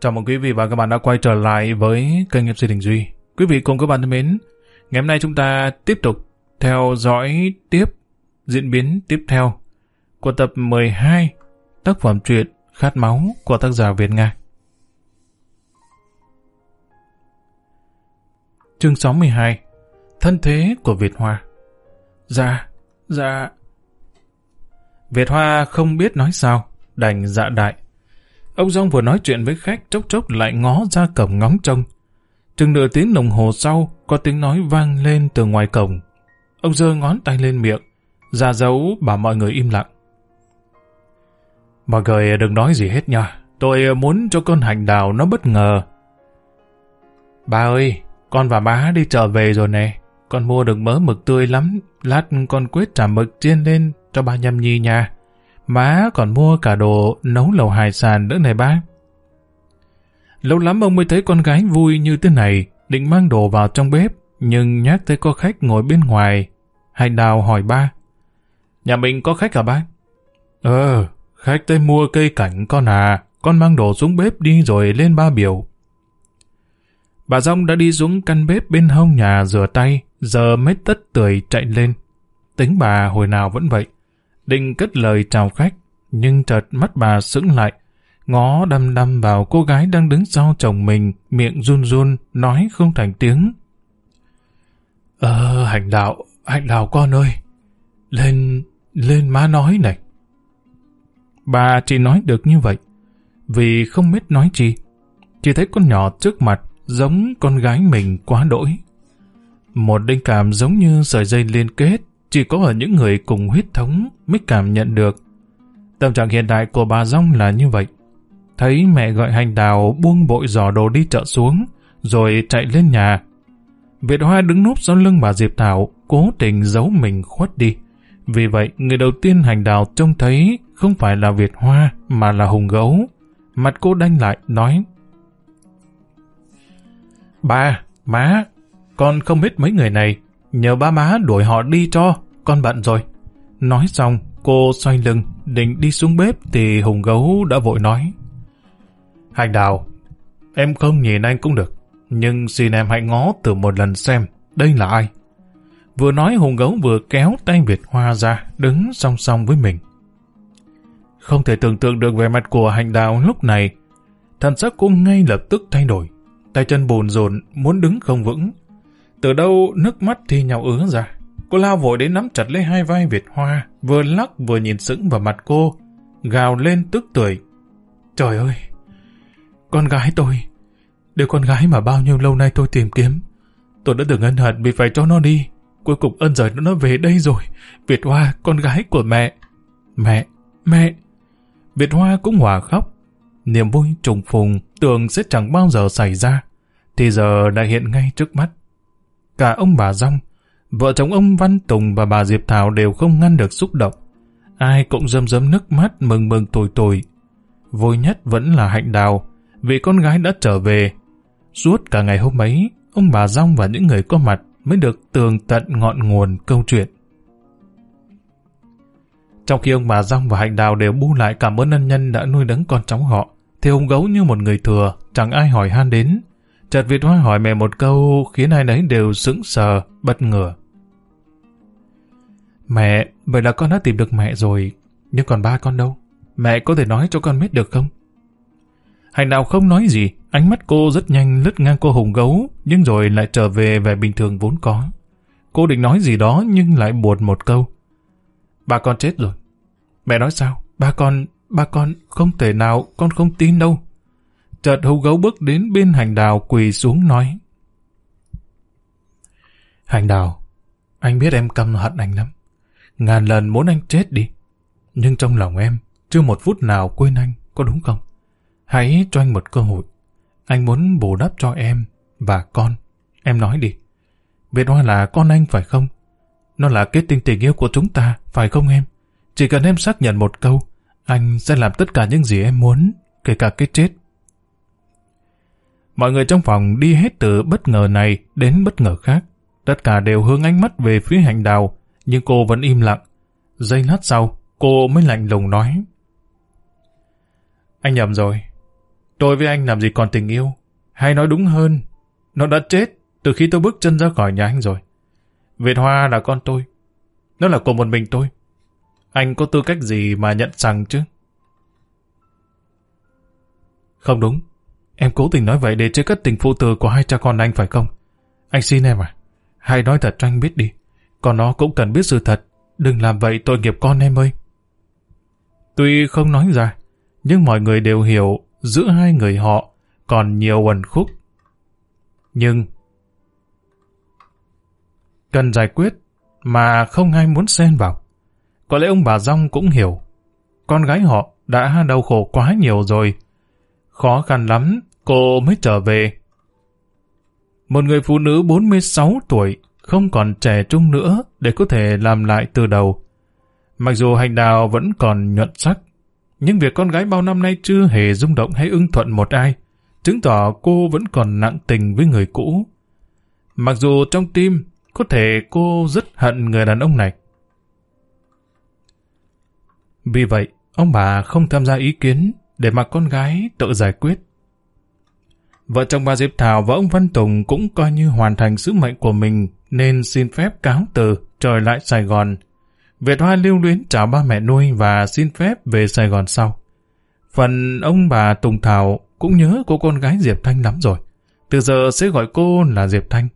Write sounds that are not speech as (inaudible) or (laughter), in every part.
Chào mừng quý vị và các bạn đã quay trở lại với kênh MC Đình Duy. Quý vị cùng các bạn thân mến, ngày hôm nay chúng ta tiếp tục theo dõi tiếp diễn biến tiếp theo của tập 12 tác phẩm truyện Khát Máu của tác giả Việt Nga. Chương 62 Thân thế của Việt Hoa Dạ, dạ... Việt Hoa không biết nói sao, đành dạ đại. Ông Dông vừa nói chuyện với khách chốc chốc lại ngó ra cổng ngóng trông. Chừng nửa tiếng đồng hồ sau, có tiếng nói vang lên từ ngoài cổng. Ông giơ ngón tay lên miệng, ra dấu bảo mọi người im lặng. Mọi người đừng nói gì hết nha, tôi muốn cho con hành đào nó bất ngờ. Ba ơi, con và má đi trở về rồi nè, con mua được mớ mực tươi lắm, lát con quyết trả mực chiên lên cho ba nhâm nhi nha. Má còn mua cả đồ nấu lẩu hải sản nữa này bác. Lâu lắm ông mới thấy con gái vui như thế này, định mang đồ vào trong bếp, nhưng nhắc thấy có khách ngồi bên ngoài. Hành đào hỏi ba. Nhà mình có khách hả bác? Ờ, khách tới mua cây cảnh con à, con mang đồ xuống bếp đi rồi lên ba biểu. Bà Dông đã đi xuống căn bếp bên hông nhà rửa tay, giờ mới tất tưởi chạy lên. Tính bà hồi nào vẫn vậy định cất lời chào khách, nhưng chợt mắt bà sững lại, ngó đăm đăm vào cô gái đang đứng sau chồng mình, miệng run run, nói không thành tiếng. Ờ, hạnh đạo, Hạnh đạo con ơi, lên, lên má nói này. Bà chỉ nói được như vậy, vì không biết nói gì, Chỉ thấy con nhỏ trước mặt giống con gái mình quá đỗi. Một linh cảm giống như sợi dây liên kết chỉ có ở những người cùng huyết thống mới cảm nhận được. Tâm trạng hiện tại của bà Dông là như vậy. Thấy mẹ gọi hành đào buông bội giỏ đồ đi chợ xuống, rồi chạy lên nhà. Việt Hoa đứng núp sau lưng bà Diệp Thảo, cố tình giấu mình khuất đi. Vì vậy, người đầu tiên hành đào trông thấy không phải là Việt Hoa, mà là Hùng Gấu. Mặt cô đanh lại, nói Ba, má, con không biết mấy người này, nhờ ba má đuổi họ đi cho, con bận rồi. Nói xong, cô xoay lưng, định đi xuống bếp thì Hùng Gấu đã vội nói. Hành đào, em không nhìn anh cũng được, nhưng xin em hãy ngó từ một lần xem, đây là ai. Vừa nói Hùng Gấu vừa kéo tay Việt Hoa ra, đứng song song với mình. Không thể tưởng tượng được vẻ mặt của hành đào lúc này. Thần sắc cô ngay lập tức thay đổi. Tay chân bồn rồn, muốn đứng không vững. Từ đâu nước mắt thì nhào ứa ra. Cô lao vội đến nắm chặt lấy hai vai Việt Hoa, vừa lắc vừa nhìn sững vào mặt cô, gào lên tức tuổi. Trời ơi! Con gái tôi! Đứa con gái mà bao nhiêu lâu nay tôi tìm kiếm. Tôi đã từng ân hận vì phải cho nó đi. Cuối cùng ân rời nó về đây rồi. Việt Hoa, con gái của mẹ. Mẹ! Mẹ! Việt Hoa cũng hòa khóc. Niềm vui trùng phùng tưởng sẽ chẳng bao giờ xảy ra. Thì giờ đã hiện ngay trước mắt. Cả ông bà Rong, vợ chồng ông Văn Tùng và bà Diệp Thảo đều không ngăn được xúc động. Ai cũng rơm rớm nước mắt mừng mừng tồi tồi. Vui nhất vẫn là hạnh đào, vì con gái đã trở về. Suốt cả ngày hôm ấy, ông bà Rong và những người có mặt mới được tường tận ngọn nguồn câu chuyện. Trong khi ông bà Rong và Hạnh Đào đều bu lại cảm ơn ân nhân đã nuôi đấng con cháu họ, thì ông gấu như một người thừa, chẳng ai hỏi han đến. Trật Việt Hoa hỏi mẹ một câu khiến ai nấy đều sững sờ, bất ngờ. Mẹ, vậy là con đã tìm được mẹ rồi, nhưng còn ba con đâu? Mẹ có thể nói cho con biết được không? Hành đạo không nói gì, ánh mắt cô rất nhanh lướt ngang cô hùng gấu, nhưng rồi lại trở về vẻ bình thường vốn có. Cô định nói gì đó nhưng lại buồn một câu. Ba con chết rồi. Mẹ nói sao? Ba con, ba con không thể nào, con không tin đâu. Chợt hùng gấu bước đến bên hành đào quỳ xuống nói. Hành đào, anh biết em căm hận anh lắm. Ngàn lần muốn anh chết đi. Nhưng trong lòng em, chưa một phút nào quên anh, có đúng không? Hãy cho anh một cơ hội. Anh muốn bù đắp cho em và con. Em nói đi. Việt Hoa là con anh phải không? Nó là kết tinh tình yêu của chúng ta, phải không em? Chỉ cần em xác nhận một câu, anh sẽ làm tất cả những gì em muốn, kể cả cái chết. Mọi người trong phòng đi hết từ bất ngờ này đến bất ngờ khác. Tất cả đều hướng ánh mắt về phía hành đào, nhưng cô vẫn im lặng. Giây lát sau, cô mới lạnh lùng nói. Anh nhầm rồi. Tôi với anh làm gì còn tình yêu? Hay nói đúng hơn, nó đã chết từ khi tôi bước chân ra khỏi nhà anh rồi. Việt Hoa là con tôi. Nó là của một mình tôi. Anh có tư cách gì mà nhận rằng chứ? Không đúng. Em cố tình nói vậy để chơi cất tình phụ tử của hai cha con anh phải không? Anh xin em à. Hãy nói thật cho anh biết đi. Còn nó cũng cần biết sự thật. Đừng làm vậy tội nghiệp con em ơi. Tuy không nói ra, nhưng mọi người đều hiểu giữa hai người họ còn nhiều quần khúc. Nhưng cần giải quyết mà không ai muốn xen vào. Có lẽ ông bà Rong cũng hiểu. Con gái họ đã đau khổ quá nhiều rồi. Khó khăn lắm, cô mới trở về. Một người phụ nữ 46 tuổi, không còn trẻ trung nữa để có thể làm lại từ đầu. Mặc dù hành đào vẫn còn nhuận sắc, nhưng việc con gái bao năm nay chưa hề rung động hay ưng thuận một ai, chứng tỏ cô vẫn còn nặng tình với người cũ. Mặc dù trong tim, có thể cô rất hận người đàn ông này. Vì vậy, ông bà không tham gia ý kiến để mặc con gái tự giải quyết. Vợ chồng bà Diệp Thảo và ông Văn Tùng cũng coi như hoàn thành sứ mệnh của mình, nên xin phép cáo từ trở lại Sài Gòn. Việt Hoa lưu luyến chào ba mẹ nuôi và xin phép về Sài Gòn sau. Phần ông bà Tùng Thảo cũng nhớ cô con gái Diệp Thanh lắm rồi. Từ giờ sẽ gọi cô là Diệp Thanh.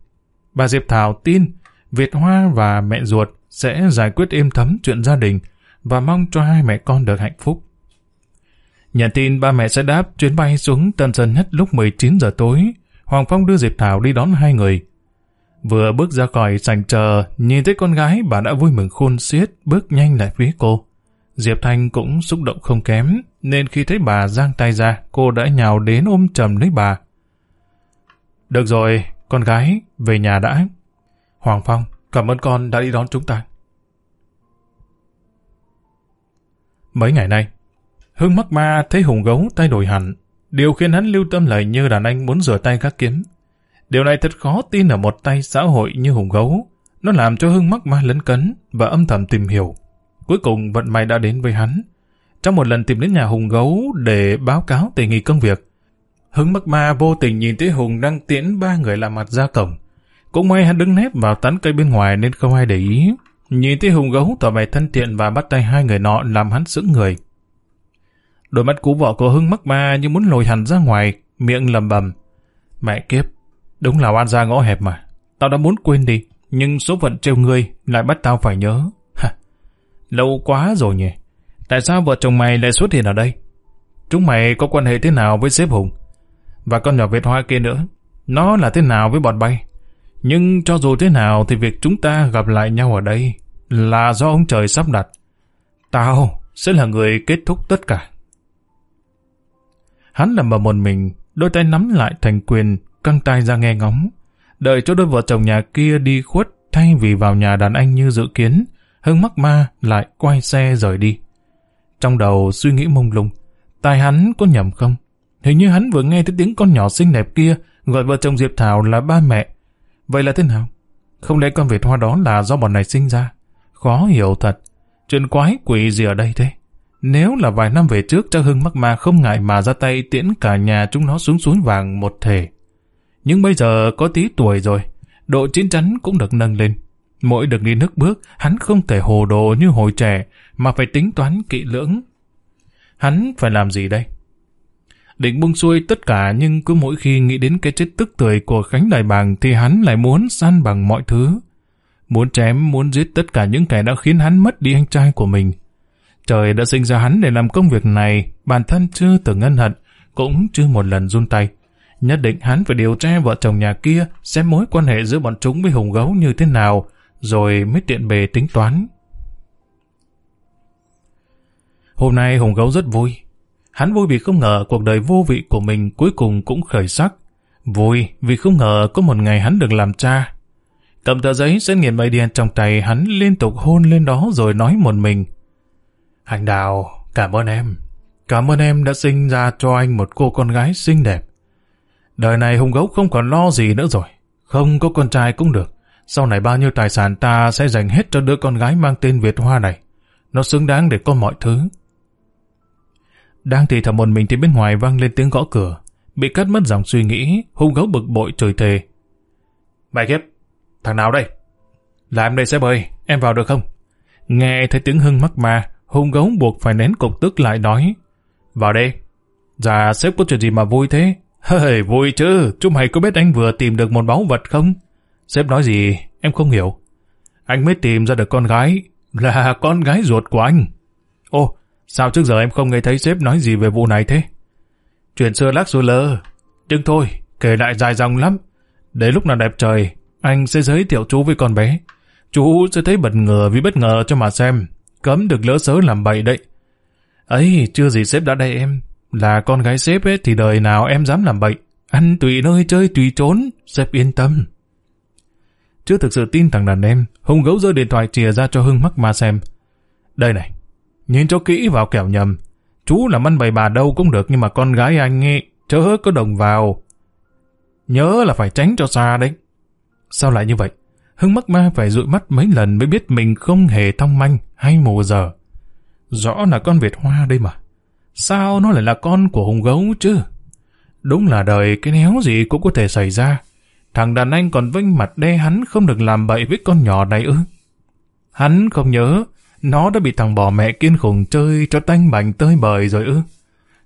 Bà Diệp Thảo tin Việt Hoa và mẹ ruột sẽ giải quyết êm thấm chuyện gia đình và mong cho hai mẹ con được hạnh phúc. Nhận tin ba mẹ sẽ đáp chuyến bay xuống Tân Sơn Nhất lúc 19 giờ tối. Hoàng Phong đưa Diệp Thảo đi đón hai người. Vừa bước ra khỏi sảnh chờ, nhìn thấy con gái bà đã vui mừng khôn xiết, bước nhanh lại phía cô. Diệp Thanh cũng xúc động không kém, nên khi thấy bà giang tay ra, cô đã nhào đến ôm chầm lấy bà. Được rồi, con gái, về nhà đã. Hoàng Phong, cảm ơn con đã đi đón chúng ta. Mấy ngày nay, Hưng mắc ma thấy hùng gấu tay đổi hẳn. Điều khiến hắn lưu tâm lại như đàn anh muốn rửa tay các kiếm. Điều này thật khó tin ở một tay xã hội như hùng gấu. Nó làm cho Hưng mắc ma lấn cấn và âm thầm tìm hiểu. Cuối cùng vận may đã đến với hắn. Trong một lần tìm đến nhà Hùng gấu để báo cáo tình hình công việc, Hưng mắc ma vô tình nhìn thấy Hùng đang tiễn ba người làm mặt ra cổng. Cũng may hắn đứng nép vào tán cây bên ngoài nên không ai để ý. Nhìn thấy Hùng gấu tỏ vẻ thân thiện và bắt tay hai người nọ làm hắn sững người. Đôi mắt cú vợ của Hưng mắc ma như muốn lồi hẳn ra ngoài, miệng lầm bầm. Mẹ kiếp, đúng là oan ra ngõ hẹp mà. Tao đã muốn quên đi, nhưng số phận trêu ngươi lại bắt tao phải nhớ. Ha, lâu quá rồi nhỉ. Tại sao vợ chồng mày lại xuất hiện ở đây? Chúng mày có quan hệ thế nào với sếp Hùng? Và con nhỏ Việt Hoa kia nữa, nó là thế nào với bọn bay? Nhưng cho dù thế nào thì việc chúng ta gặp lại nhau ở đây là do ông trời sắp đặt. Tao sẽ là người kết thúc tất cả. Hắn nằm ở một mình, đôi tay nắm lại thành quyền, căng tay ra nghe ngóng. Đợi cho đôi vợ chồng nhà kia đi khuất thay vì vào nhà đàn anh như dự kiến, Hưng mắc ma lại quay xe rời đi. Trong đầu suy nghĩ mông lung, tai hắn có nhầm không? Hình như hắn vừa nghe thấy tiếng con nhỏ xinh đẹp kia gọi vợ chồng Diệp Thảo là ba mẹ. Vậy là thế nào? Không lẽ con Việt Hoa đó là do bọn này sinh ra? Khó hiểu thật. Chuyện quái quỷ gì ở đây thế? Nếu là vài năm về trước cha Hưng mắc ma không ngại mà ra tay tiễn cả nhà chúng nó xuống suối vàng một thể. Nhưng bây giờ có tí tuổi rồi, độ chín chắn cũng được nâng lên. Mỗi được đi nước bước, hắn không thể hồ đồ như hồi trẻ, mà phải tính toán kỹ lưỡng. Hắn phải làm gì đây? Định buông xuôi tất cả nhưng cứ mỗi khi nghĩ đến cái chết tức tưởi của Khánh Đại Bàng thì hắn lại muốn săn bằng mọi thứ. Muốn chém, muốn giết tất cả những kẻ đã khiến hắn mất đi anh trai của mình. Trời đã sinh ra hắn để làm công việc này, bản thân chưa từng ân hận, cũng chưa một lần run tay. Nhất định hắn phải điều tra vợ chồng nhà kia xem mối quan hệ giữa bọn chúng với hùng gấu như thế nào, rồi mới tiện bề tính toán. Hôm nay hùng gấu rất vui. Hắn vui vì không ngờ cuộc đời vô vị của mình cuối cùng cũng khởi sắc. Vui vì không ngờ có một ngày hắn được làm cha. Cầm tờ giấy xét nghiệm điền trong tay hắn liên tục hôn lên đó rồi nói một mình. Anh đào, cảm ơn em. Cảm ơn em đã sinh ra cho anh một cô con gái xinh đẹp. Đời này hùng gấu không còn lo gì nữa rồi. Không có con trai cũng được. Sau này bao nhiêu tài sản ta sẽ dành hết cho đứa con gái mang tên Việt Hoa này. Nó xứng đáng để có mọi thứ. Đang thì thầm một mình thì bên ngoài vang lên tiếng gõ cửa. Bị cắt mất dòng suy nghĩ, hung gấu bực bội trời thề. Mày kiếp, thằng nào đây? Là em đây sẽ bơi, em vào được không? Nghe thấy tiếng hưng mắc ma, hung gấu buộc phải nén cục tức lại nói. Vào đây. Dạ sếp có chuyện gì mà vui thế? Hơi vui chứ, chú mày có biết anh vừa tìm được một báu vật không? Sếp nói gì, em không hiểu. Anh mới tìm ra được con gái, là con gái ruột của anh. Ô, sao trước giờ em không nghe thấy sếp nói gì về vụ này thế? Chuyện xưa lắc xưa lơ. Nhưng thôi, kể lại dài dòng lắm. Để lúc nào đẹp trời, anh sẽ giới thiệu chú với con bé. Chú sẽ thấy bật ngờ vì bất ngờ cho mà xem. Cấm được lỡ sớ làm bậy đấy. ấy chưa gì sếp đã đây em. Là con gái sếp ấy thì đời nào em dám làm bậy. Ăn tùy nơi chơi tùy trốn. Sếp yên tâm. Chưa thực sự tin thằng đàn em, Hùng gấu rơi điện thoại chìa ra cho Hưng mắc ma xem. Đây này, nhìn cho kỹ vào kẻo nhầm. Chú làm ăn bày bà đâu cũng được nhưng mà con gái anh ấy chớ có đồng vào. Nhớ là phải tránh cho xa đấy. Sao lại như vậy? Hưng mắc ma phải dụi mắt mấy lần mới biết mình không hề thông manh hay mù giờ. Rõ là con Việt Hoa đây mà. Sao nó lại là con của Hùng Gấu chứ? Đúng là đời cái néo gì cũng có thể xảy ra. Thằng đàn anh còn vinh mặt đe hắn không được làm bậy với con nhỏ này ư. Hắn không nhớ, nó đã bị thằng bò mẹ kiên khủng chơi cho tanh bành tơi bời rồi ư.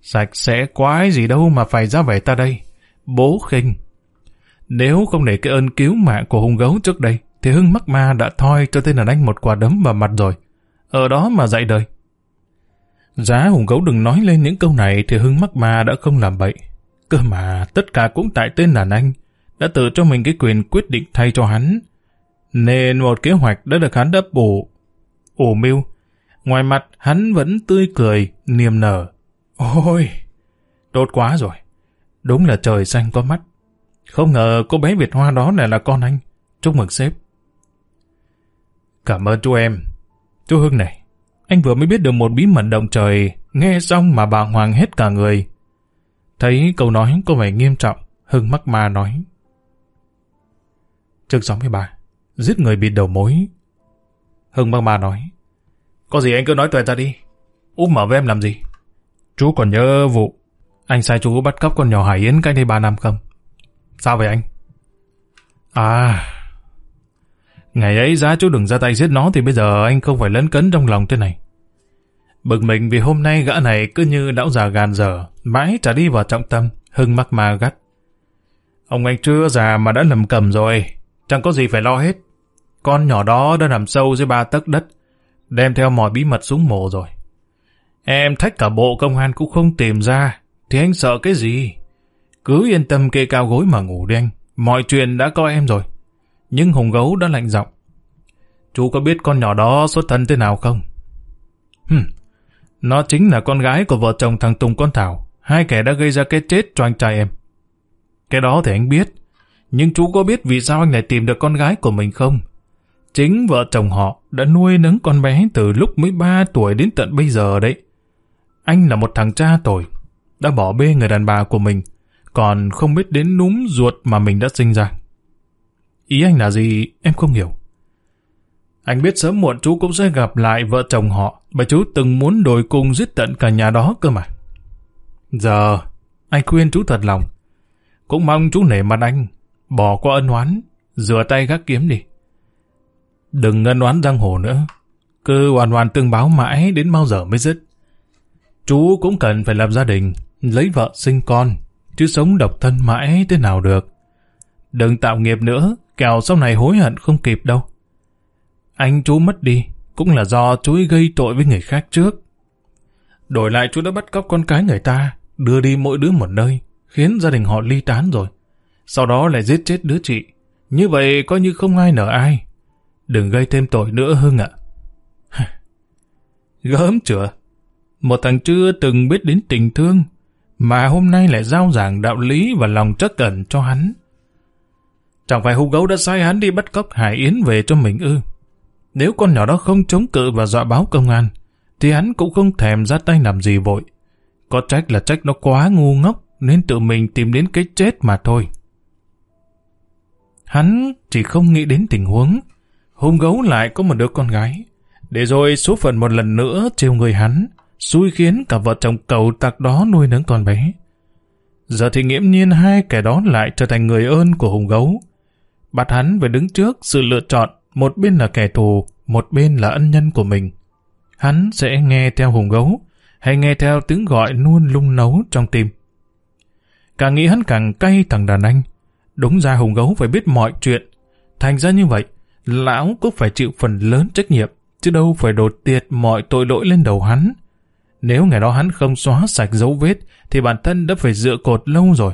Sạch sẽ quái gì đâu mà phải ra vẻ ta đây. Bố khinh. Nếu không để cái ơn cứu mạng của hung gấu trước đây, thì Hưng mắc ma đã thoi cho tên đàn anh một quả đấm vào mặt rồi. Ở đó mà dạy đời. Giá hùng gấu đừng nói lên những câu này thì Hưng mắc ma đã không làm bậy. Cơ mà tất cả cũng tại tên đàn anh đã tự cho mình cái quyền quyết định thay cho hắn. Nên một kế hoạch đã được hắn đáp bổ, ủ mưu. Ngoài mặt hắn vẫn tươi cười, niềm nở. Ôi, tốt quá rồi. Đúng là trời xanh có mắt. Không ngờ cô bé Việt Hoa đó lại là con anh. Chúc mừng sếp. Cảm ơn chú em. Chú Hưng này, anh vừa mới biết được một bí mật động trời, nghe xong mà bà hoàng hết cả người. Thấy câu nói có vẻ nghiêm trọng, Hưng mắc ma nói. Chương 63 Giết người bị đầu mối. Hưng mắc ma nói Có gì anh cứ nói tuệ ra đi. Úp mở với em làm gì? Chú còn nhớ vụ Anh sai chú bắt cóc con nhỏ Hải Yến cách đây 3 năm không? Sao vậy anh? À Ngày ấy giá chú đừng ra tay giết nó Thì bây giờ anh không phải lấn cấn trong lòng thế này Bực mình vì hôm nay gã này cứ như lão già gàn dở Mãi trả đi vào trọng tâm Hưng mắc ma gắt Ông anh chưa già mà đã lầm cầm rồi Chẳng có gì phải lo hết. Con nhỏ đó đã nằm sâu dưới ba tấc đất, đem theo mọi bí mật xuống mồ rồi. Em thách cả bộ công an cũng không tìm ra, thì anh sợ cái gì? Cứ yên tâm kê cao gối mà ngủ đi anh, mọi chuyện đã có em rồi. Nhưng Hùng Gấu đã lạnh giọng. Chú có biết con nhỏ đó xuất thân thế nào không? Hừm, nó chính là con gái của vợ chồng thằng Tùng con Thảo, hai kẻ đã gây ra cái chết cho anh trai em. Cái đó thì anh biết, nhưng chú có biết vì sao anh lại tìm được con gái của mình không? Chính vợ chồng họ đã nuôi nấng con bé từ lúc mới 3 tuổi đến tận bây giờ đấy. Anh là một thằng cha tồi, đã bỏ bê người đàn bà của mình, còn không biết đến núm ruột mà mình đã sinh ra. Ý anh là gì em không hiểu. Anh biết sớm muộn chú cũng sẽ gặp lại vợ chồng họ, bởi chú từng muốn đổi cùng giết tận cả nhà đó cơ mà. Giờ, anh khuyên chú thật lòng. Cũng mong chú nể mặt anh, Bỏ qua ân oán, rửa tay gác kiếm đi. Đừng ngân oán giang hồ nữa. Cứ hoàn hoàn tương báo mãi đến bao giờ mới dứt. Chú cũng cần phải lập gia đình, lấy vợ sinh con, chứ sống độc thân mãi thế nào được. Đừng tạo nghiệp nữa, kẻo sau này hối hận không kịp đâu. Anh chú mất đi, cũng là do chú ấy gây tội với người khác trước. Đổi lại chú đã bắt cóc con cái người ta, đưa đi mỗi đứa một nơi, khiến gia đình họ ly tán rồi sau đó lại giết chết đứa chị. Như vậy coi như không ai nở ai. Đừng gây thêm tội nữa Hưng ạ. (laughs) Gớm chữa. Một thằng chưa từng biết đến tình thương, mà hôm nay lại giao giảng đạo lý và lòng trắc cẩn cho hắn. Chẳng phải hung gấu đã sai hắn đi bắt cóc Hải Yến về cho mình ư. Nếu con nhỏ đó không chống cự và dọa báo công an, thì hắn cũng không thèm ra tay làm gì vội. Có trách là trách nó quá ngu ngốc, nên tự mình tìm đến cái chết mà thôi. Hắn chỉ không nghĩ đến tình huống. Hung gấu lại có một đứa con gái. Để rồi số phận một lần nữa trêu người hắn. xui khiến cả vợ chồng cầu tạc đó nuôi nấng con bé. Giờ thì nghiễm nhiên hai kẻ đó lại trở thành người ơn của hùng gấu. Bắt hắn phải đứng trước sự lựa chọn, một bên là kẻ thù, một bên là ân nhân của mình. Hắn sẽ nghe theo hùng gấu, hay nghe theo tiếng gọi nuôn lung nấu trong tim. Càng nghĩ hắn càng cay thằng đàn anh. Đúng ra hùng gấu phải biết mọi chuyện. Thành ra như vậy, lão cũng phải chịu phần lớn trách nhiệm, chứ đâu phải đột tiệt mọi tội lỗi lên đầu hắn. Nếu ngày đó hắn không xóa sạch dấu vết, thì bản thân đã phải dựa cột lâu rồi.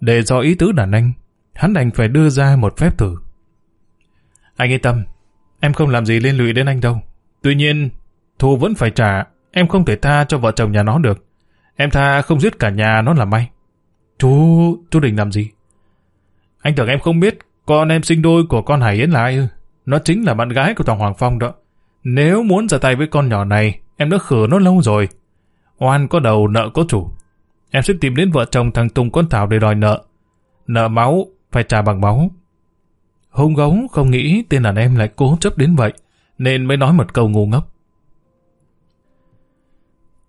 Để do ý tứ đàn anh, hắn đành phải đưa ra một phép thử. Anh yên tâm, em không làm gì liên lụy đến anh đâu. Tuy nhiên, thù vẫn phải trả, em không thể tha cho vợ chồng nhà nó được. Em tha không giết cả nhà nó là may. Chú, chú định làm gì? Anh tưởng em không biết con em sinh đôi của con Hải Yến là ai ư? Nó chính là bạn gái của Toàn Hoàng Phong đó. Nếu muốn ra tay với con nhỏ này, em đã khử nó lâu rồi. Oan có đầu, nợ có chủ. Em sẽ tìm đến vợ chồng thằng Tùng con Thảo để đòi nợ. Nợ máu, phải trả bằng máu. Hùng gấu không nghĩ tên đàn em lại cố chấp đến vậy, nên mới nói một câu ngu ngốc.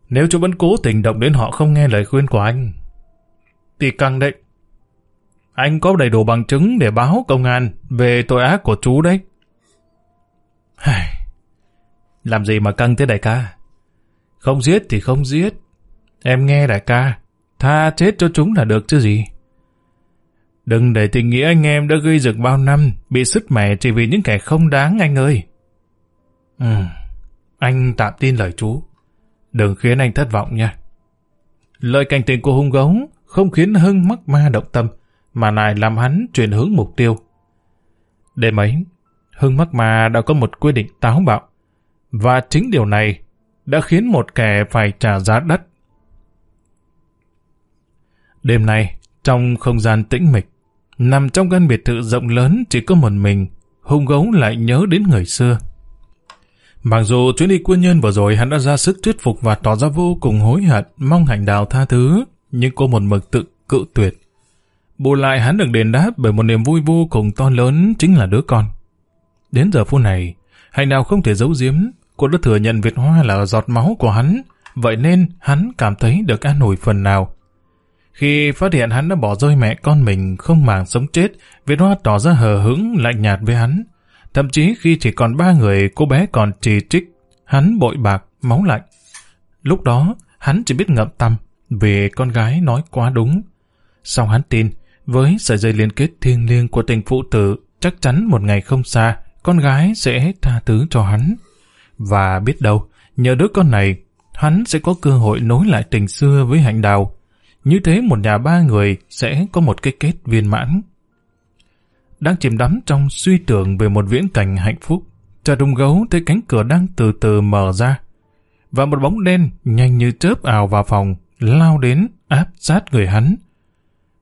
Nếu chú vẫn cố tình động đến họ không nghe lời khuyên của anh, thì căng đấy. Anh có đầy đủ bằng chứng để báo công an về tội ác của chú đấy. Làm gì mà căng thế đại ca? Không giết thì không giết. Em nghe đại ca, tha chết cho chúng là được chứ gì. Đừng để tình nghĩa anh em đã gây dựng bao năm bị sứt mẻ chỉ vì những kẻ không đáng anh ơi. Ừ, anh tạm tin lời chú. Đừng khiến anh thất vọng nha. Lời cảnh tình của hung gấu không khiến Hưng mắc ma động tâm, mà lại làm hắn chuyển hướng mục tiêu. Đêm ấy, Hưng mắc ma đã có một quyết định táo bạo, và chính điều này đã khiến một kẻ phải trả giá đắt. Đêm nay, trong không gian tĩnh mịch, nằm trong căn biệt thự rộng lớn chỉ có một mình, hung gấu lại nhớ đến người xưa. Mặc dù chuyến đi quân nhân vừa rồi hắn đã ra sức thuyết phục và tỏ ra vô cùng hối hận, mong hành đào tha thứ, nhưng cô một mực tự cự tuyệt. Bù lại hắn được đền đáp bởi một niềm vui vô cùng to lớn chính là đứa con. Đến giờ phút này, hành đào không thể giấu giếm, cô đã thừa nhận Việt Hoa là giọt máu của hắn, vậy nên hắn cảm thấy được an ủi phần nào. Khi phát hiện hắn đã bỏ rơi mẹ con mình không màng sống chết, Việt Hoa tỏ ra hờ hững lạnh nhạt với hắn. Thậm chí khi chỉ còn ba người, cô bé còn trì trích, hắn bội bạc, máu lạnh. Lúc đó, hắn chỉ biết ngậm tâm, vì con gái nói quá đúng. Sau hắn tin, với sợi dây liên kết thiêng liêng của tình phụ tử, chắc chắn một ngày không xa, con gái sẽ tha thứ cho hắn. Và biết đâu, nhờ đứa con này, hắn sẽ có cơ hội nối lại tình xưa với hạnh đào. Như thế một nhà ba người sẽ có một cái kết viên mãn. Đang chìm đắm trong suy tưởng về một viễn cảnh hạnh phúc, Trà Đùng Gấu thấy cánh cửa đang từ từ mở ra. Và một bóng đen nhanh như chớp ảo vào phòng, lao đến áp sát người hắn.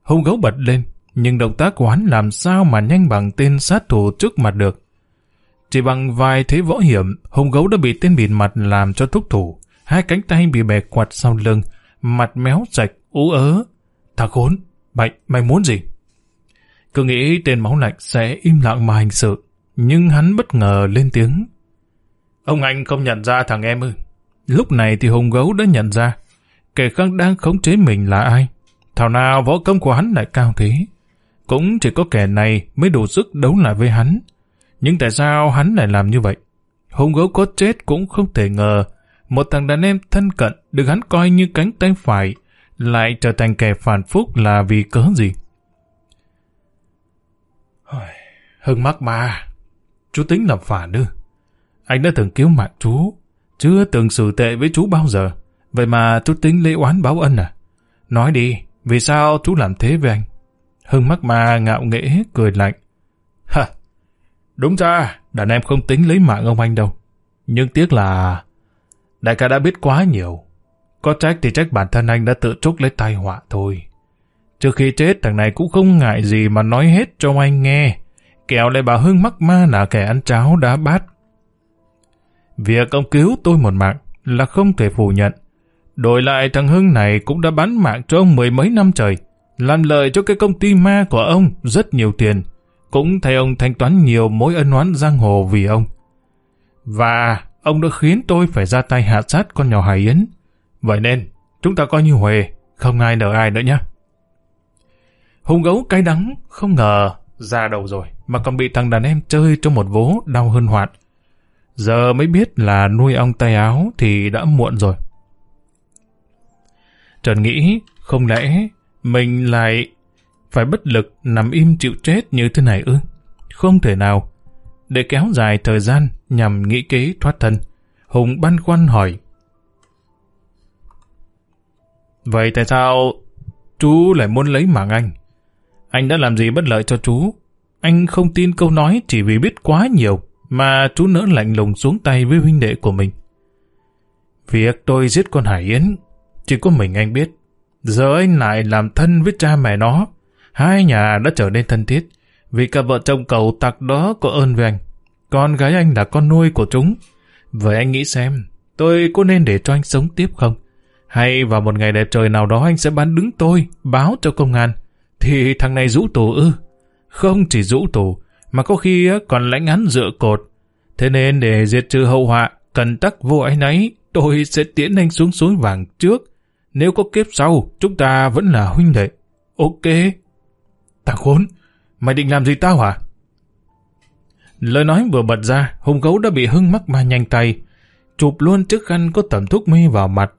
Hùng gấu bật lên, nhưng động tác của hắn làm sao mà nhanh bằng tên sát thủ trước mặt được. Chỉ bằng vài thế võ hiểm, hùng gấu đã bị tên bịt mặt làm cho thúc thủ, hai cánh tay bị bè quạt sau lưng, mặt méo sạch, ú ớ. Thằng khốn, mày, mày muốn gì? Cứ nghĩ tên máu lạnh sẽ im lặng mà hành sự, nhưng hắn bất ngờ lên tiếng. Ông anh không nhận ra thằng em ư? Lúc này thì hùng gấu đã nhận ra, kẻ khác đang khống chế mình là ai. Thảo nào võ công của hắn lại cao thế. Cũng chỉ có kẻ này mới đủ sức đấu lại với hắn. Nhưng tại sao hắn lại làm như vậy? Hùng gấu có chết cũng không thể ngờ. Một thằng đàn em thân cận được hắn coi như cánh tay phải lại trở thành kẻ phản phúc là vì cớ gì? Hưng mắc mà. Chú tính làm phản ư. Anh đã từng cứu mạng chú. Chưa từng xử tệ với chú bao giờ. Vậy mà chú tính lễ oán báo ân à? Nói đi, vì sao chú làm thế với anh? Hưng mắc ma ngạo nghễ cười lạnh. Hả? Đúng ra, đàn em không tính lấy mạng ông anh đâu. Nhưng tiếc là... Đại ca đã biết quá nhiều. Có trách thì trách bản thân anh đã tự trúc lấy tai họa thôi. Trước khi chết thằng này cũng không ngại gì mà nói hết cho anh nghe. Kẹo lại bà Hưng mắc ma là kẻ ăn cháo đá bát. Việc ông cứu tôi một mạng là không thể phủ nhận. Đổi lại thằng Hưng này cũng đã bán mạng cho ông mười mấy năm trời, làm lợi cho cái công ty ma của ông rất nhiều tiền, cũng thay ông thanh toán nhiều mối ân oán giang hồ vì ông. Và ông đã khiến tôi phải ra tay hạ sát con nhỏ Hải Yến. Vậy nên, chúng ta coi như huề, không ai nợ ai nữa nhé. Hùng gấu cay đắng, không ngờ, ra đầu rồi, mà còn bị thằng đàn em chơi trong một vố đau hơn hoạn. Giờ mới biết là nuôi ong tay áo thì đã muộn rồi. Trần nghĩ, không lẽ mình lại phải bất lực nằm im chịu chết như thế này ư? Không thể nào. Để kéo dài thời gian nhằm nghĩ kế thoát thân, Hùng băn khoăn hỏi. Vậy tại sao chú lại muốn lấy mạng anh? Anh đã làm gì bất lợi cho chú? Anh không tin câu nói chỉ vì biết quá nhiều mà chú nỡ lạnh lùng xuống tay với huynh đệ của mình. Việc tôi giết con Hải Yến, chỉ có mình anh biết. Giờ anh lại làm thân với cha mẹ nó. Hai nhà đã trở nên thân thiết, vì cả vợ chồng cầu tặc đó có ơn với anh. Con gái anh là con nuôi của chúng. Vậy anh nghĩ xem, tôi có nên để cho anh sống tiếp không? Hay vào một ngày đẹp trời nào đó anh sẽ bán đứng tôi, báo cho công an. Thì thằng này rũ tù ư? Không chỉ rũ tù, mà có khi còn lãnh án dựa cột. Thế nên để diệt trừ hậu họa, cần tắc vô ấy nấy, tôi sẽ tiễn anh xuống suối vàng trước. Nếu có kiếp sau, chúng ta vẫn là huynh đệ. Ok. Thằng khốn, mày định làm gì tao hả? Lời nói vừa bật ra, hùng gấu đã bị hưng mắc mà nhanh tay. Chụp luôn chiếc khăn có tẩm thuốc mê vào mặt.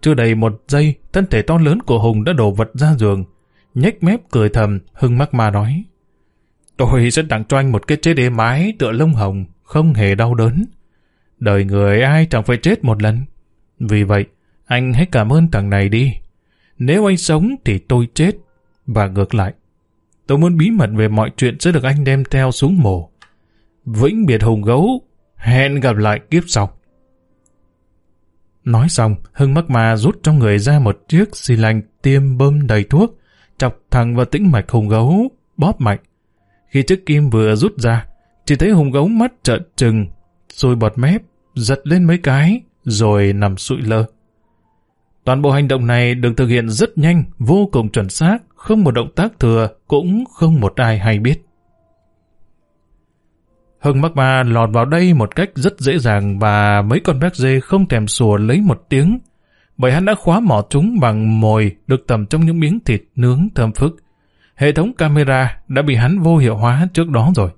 Chưa đầy một giây, thân thể to lớn của Hùng đã đổ vật ra giường. nhếch mép cười thầm, hưng mắc ma nói. Tôi sẽ tặng cho anh một cái chế đế mái tựa lông hồng, không hề đau đớn. Đời người ai chẳng phải chết một lần. Vì vậy, anh hãy cảm ơn thằng này đi. Nếu anh sống thì tôi chết. Và ngược lại, tôi muốn bí mật về mọi chuyện sẽ được anh đem theo xuống mồ. Vĩnh biệt hùng gấu, hẹn gặp lại kiếp sau. Nói xong, Hưng mắc mà rút trong người ra một chiếc xì lành tiêm bơm đầy thuốc, chọc thẳng vào tĩnh mạch hùng gấu, bóp mạnh. Khi chiếc kim vừa rút ra, chỉ thấy hùng gấu mắt trợn trừng, rồi bọt mép, giật lên mấy cái, rồi nằm sụi lơ. Toàn bộ hành động này được thực hiện rất nhanh, vô cùng chuẩn xác, không một động tác thừa, cũng không một ai hay biết. Hưng mắc ma lọt vào đây một cách rất dễ dàng và mấy con béc dê không thèm sủa lấy một tiếng, bởi hắn đã khóa mỏ chúng bằng mồi được tầm trong những miếng thịt nướng thơm phức. Hệ thống camera đã bị hắn vô hiệu hóa trước đó rồi.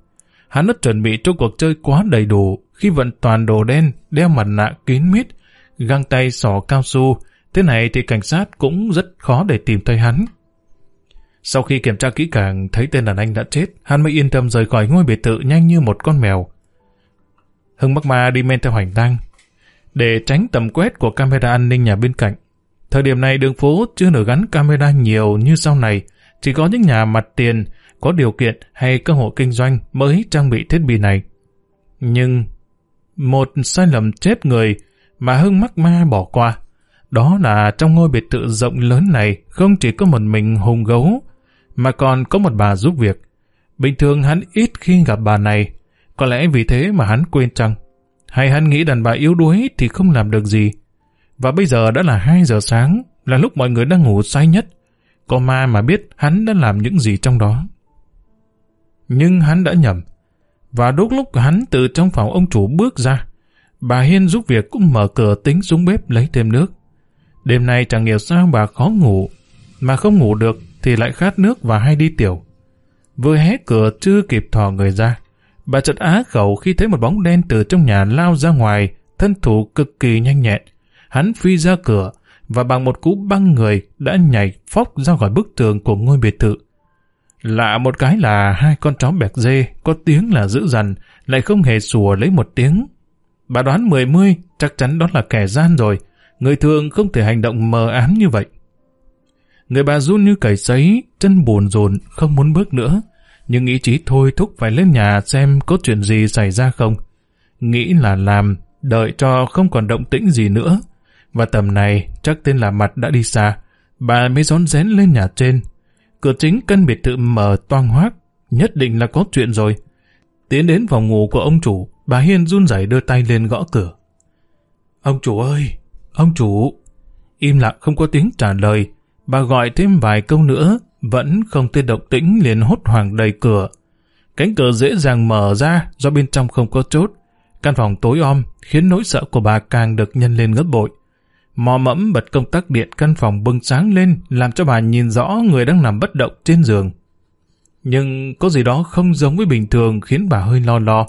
Hắn đã chuẩn bị cho cuộc chơi quá đầy đủ khi vận toàn đồ đen, đeo mặt nạ kín mít, găng tay sỏ cao su. Thế này thì cảnh sát cũng rất khó để tìm thấy hắn. Sau khi kiểm tra kỹ càng thấy tên đàn anh đã chết, hắn mới yên tâm rời khỏi ngôi biệt thự nhanh như một con mèo. Hưng Bắc Ma đi men theo hành tang để tránh tầm quét của camera an ninh nhà bên cạnh. Thời điểm này đường phố chưa nở gắn camera nhiều như sau này, chỉ có những nhà mặt tiền, có điều kiện hay cơ hội kinh doanh mới trang bị thiết bị này. Nhưng một sai lầm chết người mà Hưng mắc ma bỏ qua, đó là trong ngôi biệt thự rộng lớn này không chỉ có một mình hùng gấu, mà còn có một bà giúp việc. Bình thường hắn ít khi gặp bà này, có lẽ vì thế mà hắn quên chăng? Hay hắn nghĩ đàn bà yếu đuối thì không làm được gì? Và bây giờ đã là 2 giờ sáng, là lúc mọi người đang ngủ say nhất. Có ma mà biết hắn đã làm những gì trong đó. Nhưng hắn đã nhầm. Và đốt lúc hắn từ trong phòng ông chủ bước ra, bà Hiên giúp việc cũng mở cửa tính xuống bếp lấy thêm nước. Đêm nay chẳng hiểu sao bà khó ngủ, mà không ngủ được thì lại khát nước và hay đi tiểu. Vừa hé cửa chưa kịp thò người ra, bà chợt á khẩu khi thấy một bóng đen từ trong nhà lao ra ngoài, thân thủ cực kỳ nhanh nhẹn. Hắn phi ra cửa và bằng một cú băng người đã nhảy phóc ra khỏi bức tường của ngôi biệt thự. Lạ một cái là hai con chó bẹt dê có tiếng là dữ dằn, lại không hề sủa lấy một tiếng. Bà đoán mười mươi, chắc chắn đó là kẻ gian rồi. Người thường không thể hành động mờ ám như vậy. Người bà run như cầy sấy, chân buồn rồn, không muốn bước nữa. Nhưng ý chí thôi thúc phải lên nhà xem có chuyện gì xảy ra không. Nghĩ là làm, đợi cho không còn động tĩnh gì nữa. Và tầm này, chắc tên là mặt đã đi xa. Bà mới rón rén lên nhà trên. Cửa chính căn biệt thự mở toang hoác, nhất định là có chuyện rồi. Tiến đến phòng ngủ của ông chủ, bà Hiên run rẩy đưa tay lên gõ cửa. Ông chủ ơi! Ông chủ! Im lặng không có tiếng trả lời, Bà gọi thêm vài câu nữa, vẫn không tên động tĩnh liền hốt hoảng đầy cửa. Cánh cửa dễ dàng mở ra do bên trong không có chốt. Căn phòng tối om khiến nỗi sợ của bà càng được nhân lên gấp bội. Mò mẫm bật công tắc điện căn phòng bừng sáng lên làm cho bà nhìn rõ người đang nằm bất động trên giường. Nhưng có gì đó không giống với bình thường khiến bà hơi lo lo.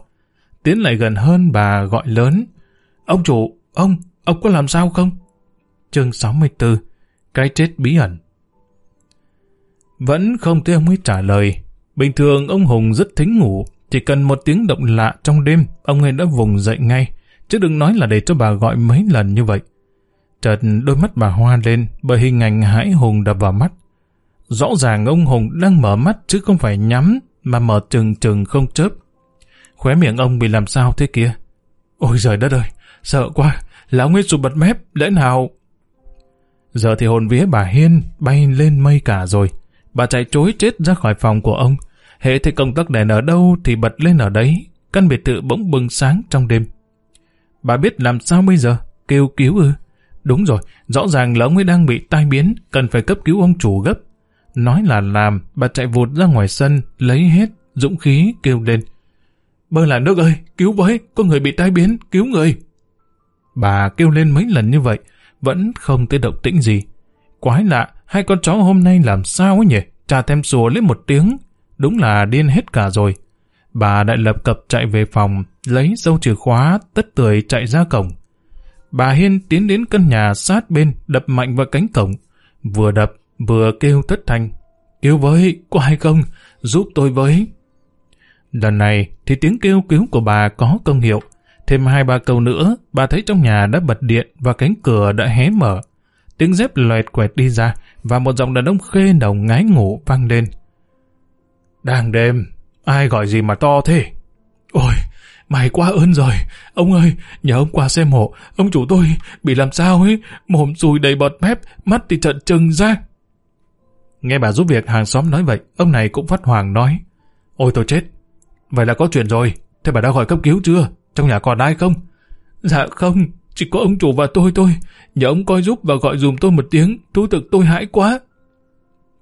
Tiến lại gần hơn bà gọi lớn. Ông chủ, ông, ông có làm sao không? Chương 64 cái chết bí ẩn Vẫn không thấy ông ấy trả lời. Bình thường ông Hùng rất thính ngủ, chỉ cần một tiếng động lạ trong đêm, ông ấy đã vùng dậy ngay, chứ đừng nói là để cho bà gọi mấy lần như vậy. Chợt đôi mắt bà hoa lên bởi hình ảnh hãi hùng đập vào mắt. Rõ ràng ông Hùng đang mở mắt chứ không phải nhắm, mà mở trừng trừng không chớp. Khóe miệng ông bị làm sao thế kia? Ôi trời đất ơi, sợ quá, lão Nguyên sụp bật mép, lẽ nào... Giờ thì hồn vía bà Hiên bay lên mây cả rồi. Bà chạy chối chết ra khỏi phòng của ông. Hệ thì công tắc đèn ở đâu thì bật lên ở đấy. Căn biệt thự bỗng bừng sáng trong đêm. Bà biết làm sao bây giờ? Kêu cứu ư? Đúng rồi, rõ ràng là ông ấy đang bị tai biến, cần phải cấp cứu ông chủ gấp. Nói là làm, bà chạy vụt ra ngoài sân, lấy hết, dũng khí, kêu lên. Bơ là nước ơi, cứu với, có người bị tai biến, cứu người. Bà kêu lên mấy lần như vậy, vẫn không thấy động tĩnh gì. Quái lạ, hai con chó hôm nay làm sao ấy nhỉ? Cha thêm sủa lên một tiếng. Đúng là điên hết cả rồi. Bà đại lập cập chạy về phòng, lấy dâu chìa khóa, tất tưởi chạy ra cổng. Bà Hiên tiến đến căn nhà sát bên, đập mạnh vào cánh cổng. Vừa đập, vừa kêu thất thanh. Kêu với, có ai không? Giúp tôi với. Lần này thì tiếng kêu cứu của bà có công hiệu. Thêm hai ba câu nữa, bà thấy trong nhà đã bật điện và cánh cửa đã hé mở. Tiếng dép loẹt quẹt đi ra và một giọng đàn ông khê nồng ngái ngủ vang lên. Đang đêm, ai gọi gì mà to thế? Ôi, mày quá ơn rồi. Ông ơi, nhờ ông qua xem hộ, ông chủ tôi bị làm sao ấy, mồm sùi đầy bọt mép, mắt thì trận trừng ra. Nghe bà giúp việc hàng xóm nói vậy, ông này cũng phát hoàng nói. Ôi tôi chết, vậy là có chuyện rồi, thế bà đã gọi cấp cứu chưa? Trong nhà còn ai không? Dạ không, chỉ có ông chủ và tôi thôi. Nhờ ông coi giúp và gọi dùm tôi một tiếng, thú thực tôi hãi quá.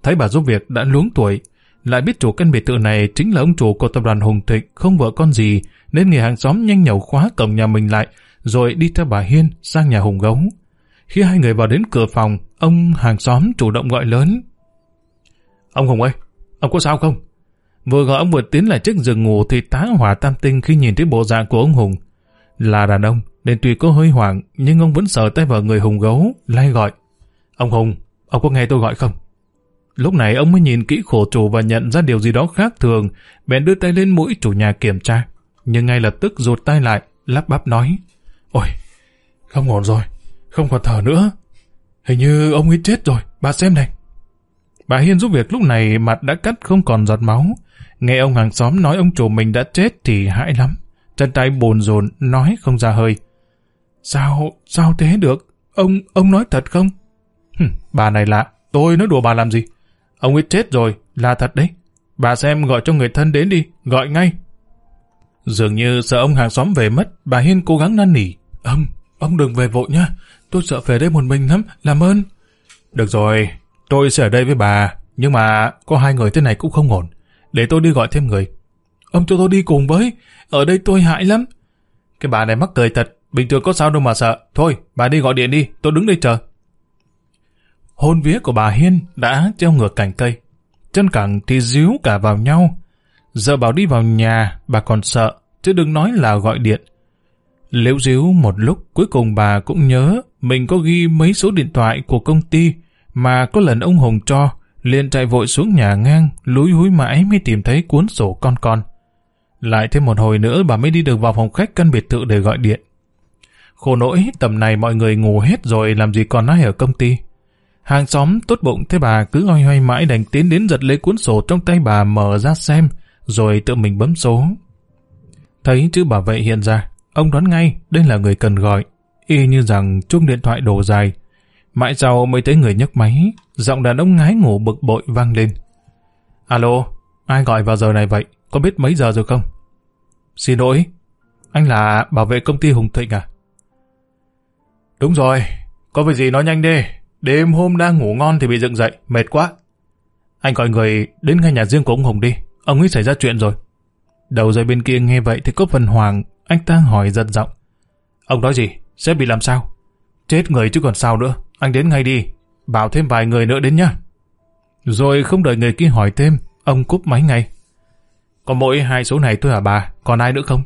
Thấy bà giúp việc đã luống tuổi, lại biết chủ căn biệt thự này chính là ông chủ của tập đoàn Hùng Thịnh, không vợ con gì, nên người hàng xóm nhanh nhậu khóa cổng nhà mình lại, rồi đi theo bà Hiên sang nhà Hùng Gấu. Khi hai người vào đến cửa phòng, ông hàng xóm chủ động gọi lớn. Ông Hùng ơi, ông có sao không? Vừa gọi ông vừa tiến lại trước giường ngủ thì tá hỏa tam tinh khi nhìn thấy bộ dạng của ông Hùng. Là đàn ông, nên tuy có hơi hoảng, nhưng ông vẫn sờ tay vào người Hùng gấu, lai gọi. Ông Hùng, ông có nghe tôi gọi không? Lúc này ông mới nhìn kỹ khổ chủ và nhận ra điều gì đó khác thường, bèn đưa tay lên mũi chủ nhà kiểm tra. Nhưng ngay lập tức rụt tay lại, lắp bắp nói. Ôi, không ổn rồi, không còn thở nữa. Hình như ông ấy chết rồi, bà xem này. Bà Hiên giúp việc lúc này mặt đã cắt không còn giọt máu. Nghe ông hàng xóm nói ông chủ mình đã chết thì hãi lắm. Chân tay bồn rồn nói không ra hơi. Sao, sao thế được? Ông, ông nói thật không? Hừm, bà này lạ, tôi nói đùa bà làm gì? Ông ấy chết rồi, là thật đấy. Bà xem gọi cho người thân đến đi, gọi ngay. Dường như sợ ông hàng xóm về mất, bà Hiên cố gắng năn nỉ. Ông, ông đừng về vội nhá, tôi sợ về đây một mình lắm, làm ơn. Được rồi, tôi sẽ ở đây với bà, nhưng mà có hai người thế này cũng không ổn. Để tôi đi gọi thêm người. Ông cho tôi đi cùng với, ở đây tôi hại lắm. Cái bà này mắc cười thật, bình thường có sao đâu mà sợ. Thôi, bà đi gọi điện đi, tôi đứng đây chờ. Hôn vía của bà Hiên đã treo ngược cành cây. Chân cẳng thì díu cả vào nhau. Giờ bảo đi vào nhà, bà còn sợ, chứ đừng nói là gọi điện. Liễu díu một lúc, cuối cùng bà cũng nhớ mình có ghi mấy số điện thoại của công ty mà có lần ông Hùng cho, liền chạy vội xuống nhà ngang, lúi húi mãi mới tìm thấy cuốn sổ con con. Lại thêm một hồi nữa bà mới đi được vào phòng khách căn biệt thự để gọi điện. Khổ nỗi, tầm này mọi người ngủ hết rồi làm gì còn ai ở công ty. Hàng xóm tốt bụng thế bà cứ oai hoay mãi đành tiến đến giật lấy cuốn sổ trong tay bà mở ra xem, rồi tự mình bấm số. Thấy chữ bảo vệ hiện ra, ông đoán ngay đây là người cần gọi, y như rằng chuông điện thoại đổ dài. Mãi sau mới tới người nhấc máy, giọng đàn ông ngái ngủ bực bội vang lên. Alo, ai gọi vào giờ này vậy? Có biết mấy giờ rồi không? Xin lỗi, anh là bảo vệ công ty Hùng Thịnh à? Đúng rồi, có việc gì nói nhanh đi. Đêm hôm đang ngủ ngon thì bị dựng dậy, mệt quá. Anh gọi người đến ngay nhà riêng của ông Hùng đi, ông ấy xảy ra chuyện rồi. Đầu dây bên kia nghe vậy thì có phần hoàng, anh ta hỏi giật giọng. Ông nói gì? Sẽ bị làm sao? Chết người chứ còn sao nữa. Anh đến ngay đi. Bảo thêm vài người nữa đến nhá. Rồi không đợi người kia hỏi thêm, ông cúp máy ngay. Có mỗi hai số này thôi hả bà? Còn ai nữa không?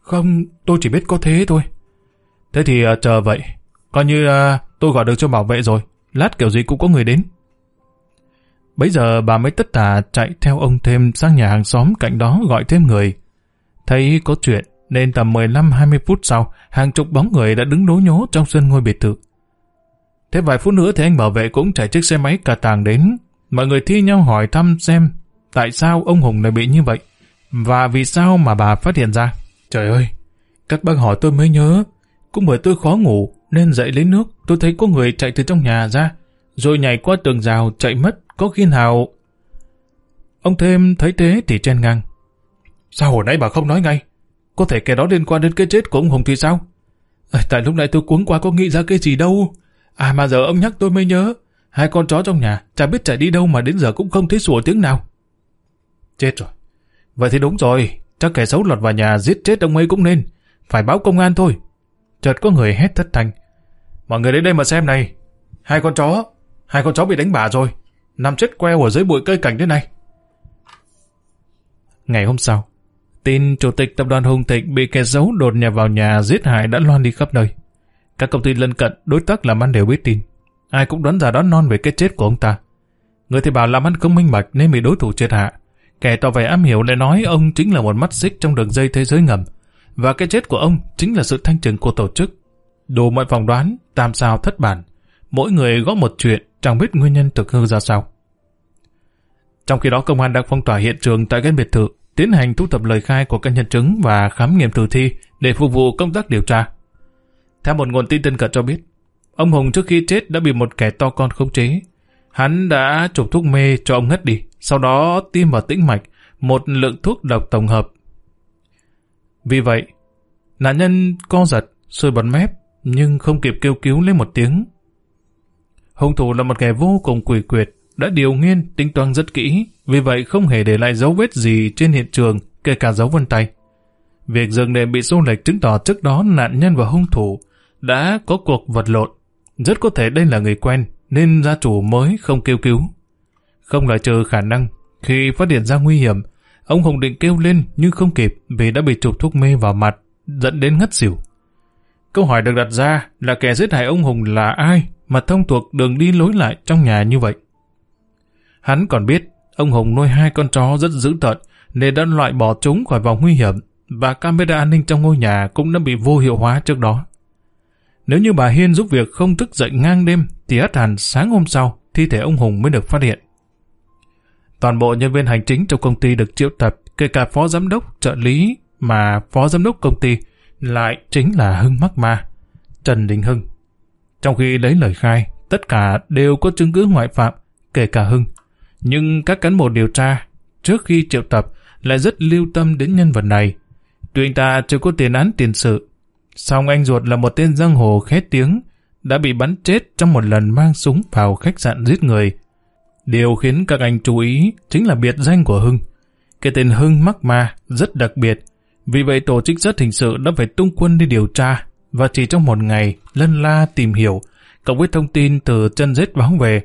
Không, tôi chỉ biết có thế thôi. Thế thì uh, chờ vậy. Coi như uh, tôi gọi được cho bảo vệ rồi. Lát kiểu gì cũng có người đến. Bấy giờ bà mới tất tả chạy theo ông thêm sang nhà hàng xóm cạnh đó gọi thêm người. Thấy có chuyện, nên tầm 15-20 phút sau, hàng chục bóng người đã đứng đối nhố trong sân ngôi biệt thự. Thế vài phút nữa thì anh bảo vệ cũng chạy chiếc xe máy cả tàng đến. Mọi người thi nhau hỏi thăm xem tại sao ông Hùng lại bị như vậy và vì sao mà bà phát hiện ra. Trời ơi, các bác hỏi tôi mới nhớ. Cũng bởi tôi khó ngủ nên dậy lấy nước tôi thấy có người chạy từ trong nhà ra rồi nhảy qua tường rào chạy mất có khi nào... Ông thêm thấy thế thì chen ngang. Sao hồi nãy bà không nói ngay? Có thể kẻ đó liên quan đến cái chết của ông Hùng thì sao? À, tại lúc nãy tôi cuống qua có nghĩ ra cái gì đâu. À mà giờ ông nhắc tôi mới nhớ. Hai con chó trong nhà, chả biết chạy đi đâu mà đến giờ cũng không thấy sủa tiếng nào. Chết rồi. Vậy thì đúng rồi, chắc kẻ xấu lọt vào nhà giết chết ông ấy cũng nên. Phải báo công an thôi. Chợt có người hét thất thanh. Mọi người đến đây mà xem này. Hai con chó, hai con chó bị đánh bả rồi. Nằm chết queo ở dưới bụi cây cảnh thế này. Ngày hôm sau, tin chủ tịch tập đoàn Hùng Thịnh bị kẻ xấu đột nhập vào nhà giết hại đã loan đi khắp nơi. Các công ty lân cận, đối tác làm ăn đều biết tin. Ai cũng đoán ra đoán non về cái chết của ông ta. Người thì bảo làm ăn không minh bạch nên bị đối thủ triệt hạ. Kẻ tỏ vẻ am hiểu lại nói ông chính là một mắt xích trong đường dây thế giới ngầm. Và cái chết của ông chính là sự thanh trừng của tổ chức. Đủ mọi phỏng đoán, tam sao thất bản. Mỗi người góp một chuyện, chẳng biết nguyên nhân thực hư ra sao. Trong khi đó công an đang phong tỏa hiện trường tại căn biệt thự, tiến hành thu thập lời khai của các nhân chứng và khám nghiệm tử thi để phục vụ công tác điều tra. Theo một nguồn tin tân cận cho biết, ông Hùng trước khi chết đã bị một kẻ to con khống chế. Hắn đã chụp thuốc mê cho ông ngất đi, sau đó tiêm vào tĩnh mạch một lượng thuốc độc tổng hợp. Vì vậy, nạn nhân co giật, sôi bắn mép, nhưng không kịp kêu cứu lên một tiếng. Hung thủ là một kẻ vô cùng quỷ quyệt, đã điều nghiên, tính toán rất kỹ, vì vậy không hề để lại dấu vết gì trên hiện trường, kể cả dấu vân tay. Việc dừng đệm bị xô lệch chứng tỏ trước đó nạn nhân và hung thủ đã có cuộc vật lộn. Rất có thể đây là người quen, nên gia chủ mới không kêu cứu. Không loại trừ khả năng, khi phát hiện ra nguy hiểm, ông Hùng định kêu lên nhưng không kịp vì đã bị chụp thuốc mê vào mặt, dẫn đến ngất xỉu. Câu hỏi được đặt ra là kẻ giết hại ông Hùng là ai mà thông thuộc đường đi lối lại trong nhà như vậy. Hắn còn biết ông Hùng nuôi hai con chó rất dữ tợn nên đã loại bỏ chúng khỏi vòng nguy hiểm và camera an ninh trong ngôi nhà cũng đã bị vô hiệu hóa trước đó. Nếu như bà Hiên giúp việc không thức dậy ngang đêm thì ắt hẳn sáng hôm sau thi thể ông Hùng mới được phát hiện. Toàn bộ nhân viên hành chính trong công ty được triệu tập kể cả phó giám đốc trợ lý mà phó giám đốc công ty lại chính là Hưng Mắc Ma, Trần Đình Hưng. Trong khi lấy lời khai, tất cả đều có chứng cứ ngoại phạm, kể cả Hưng. Nhưng các cán bộ điều tra, trước khi triệu tập, lại rất lưu tâm đến nhân vật này. Tuy anh ta chưa có tiền án tiền sự, song anh ruột là một tên giang hồ khét tiếng, đã bị bắn chết trong một lần mang súng vào khách sạn giết người. Điều khiến các anh chú ý chính là biệt danh của Hưng. Cái tên Hưng mắc ma rất đặc biệt, vì vậy tổ trinh sát hình sự đã phải tung quân đi điều tra và chỉ trong một ngày lân la tìm hiểu, cộng với thông tin từ chân rết báo về,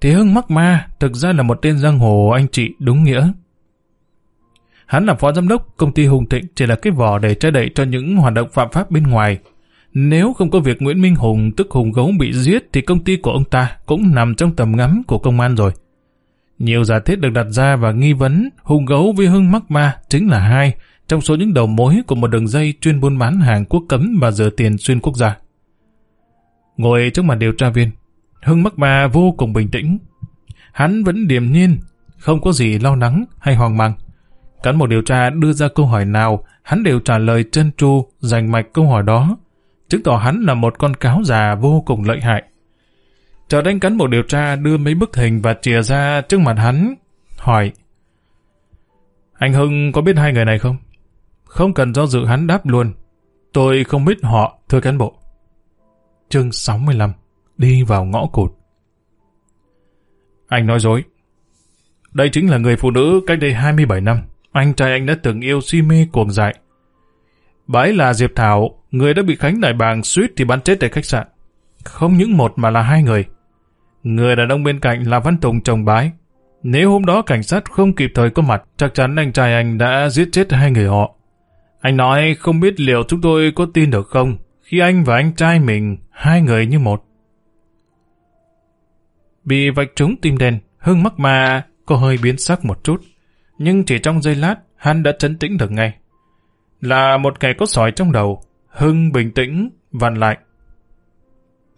thì Hưng mắc ma thực ra là một tên giang hồ anh chị đúng nghĩa. Hắn làm phó giám đốc công ty Hùng Thịnh chỉ là cái vỏ để che đậy cho những hoạt động phạm pháp bên ngoài. Nếu không có việc Nguyễn Minh Hùng tức Hùng Gấu bị giết thì công ty của ông ta cũng nằm trong tầm ngắm của công an rồi. Nhiều giả thiết được đặt ra và nghi vấn Hùng Gấu với Hưng mắc ma chính là hai trong số những đầu mối của một đường dây chuyên buôn bán hàng quốc cấm và rửa tiền xuyên quốc gia. Ngồi trước mặt điều tra viên, Hưng mắc ma vô cùng bình tĩnh. Hắn vẫn điềm nhiên, không có gì lo lắng hay hoang mang. Cán bộ điều tra đưa ra câu hỏi nào, hắn đều trả lời chân tru, dành mạch câu hỏi đó, chứng tỏ hắn là một con cáo già vô cùng lợi hại. Chờ đánh cán bộ điều tra đưa mấy bức hình và chìa ra trước mặt hắn, hỏi Anh Hưng có biết hai người này không? Không cần do dự hắn đáp luôn. Tôi không biết họ, thưa cán bộ. Chương 65 Đi vào ngõ cụt Anh nói dối. Đây chính là người phụ nữ cách đây 27 năm. Anh trai anh đã từng yêu si mê cuồng dại. Bà ấy là Diệp Thảo, người đã bị Khánh Đại Bàng suýt thì bắn chết tại khách sạn. Không những một mà là hai người. Người đàn ông bên cạnh là Văn Tùng chồng bái. Nếu hôm đó cảnh sát không kịp thời có mặt, chắc chắn anh trai anh đã giết chết hai người họ. Anh nói không biết liệu chúng tôi có tin được không khi anh và anh trai mình hai người như một. Bị vạch trúng tim đen, Hưng mắc mà có hơi biến sắc một chút. Nhưng chỉ trong giây lát, hắn đã chấn tĩnh được ngay. Là một kẻ có sỏi trong đầu, Hưng bình tĩnh, vằn lại.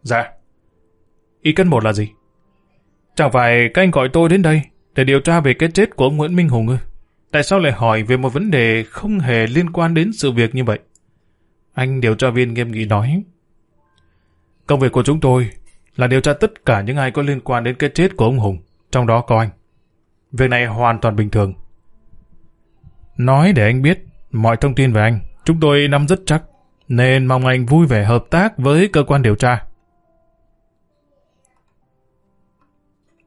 Dạ. Ý cân một là gì? Chẳng phải các anh gọi tôi đến đây để điều tra về cái chết của ông Nguyễn Minh Hùng ư? Tại sao lại hỏi về một vấn đề không hề liên quan đến sự việc như vậy? Anh điều tra viên nghiêm nghị nói. Công việc của chúng tôi là điều tra tất cả những ai có liên quan đến cái chết của ông Hùng, trong đó có anh. Việc này hoàn toàn bình thường. Nói để anh biết mọi thông tin về anh, chúng tôi nắm rất chắc, nên mong anh vui vẻ hợp tác với cơ quan điều tra.